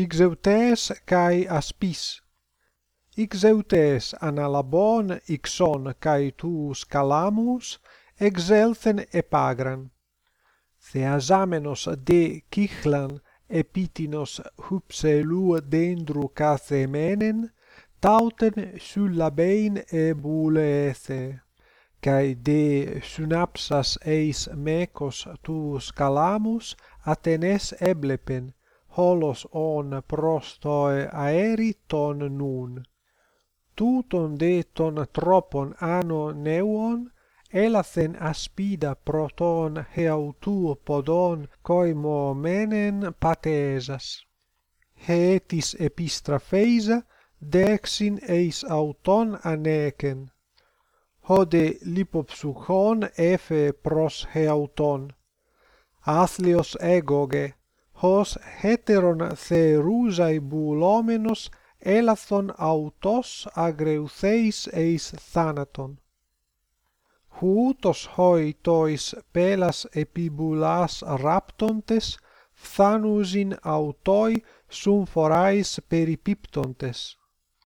Ixeutes kai aspis. Ixeutes analabon ixon kai tous calamus exelthen epagran. Theasamenos de Kichlan epitinos hypselua dendru kathemenen tauten syllabein e kai de synapsas eis mekos tous calamus atenes eblepen holos on prostoe aeri ton nun. Tuton de ton tropon ano neuon, elathen aspida proton heautuo podon koimo menen patesas. hetis epistrafeisa, dexin eis auton aneken. Hode lipopsuchon efe pros heauton. Athlios egoge, hos heteron the bulomenos elathon autos agreutheis eis thanaton. Hutos hoi tois pelas epibulas raptontes thanusin autoi sum forais peripiptontes.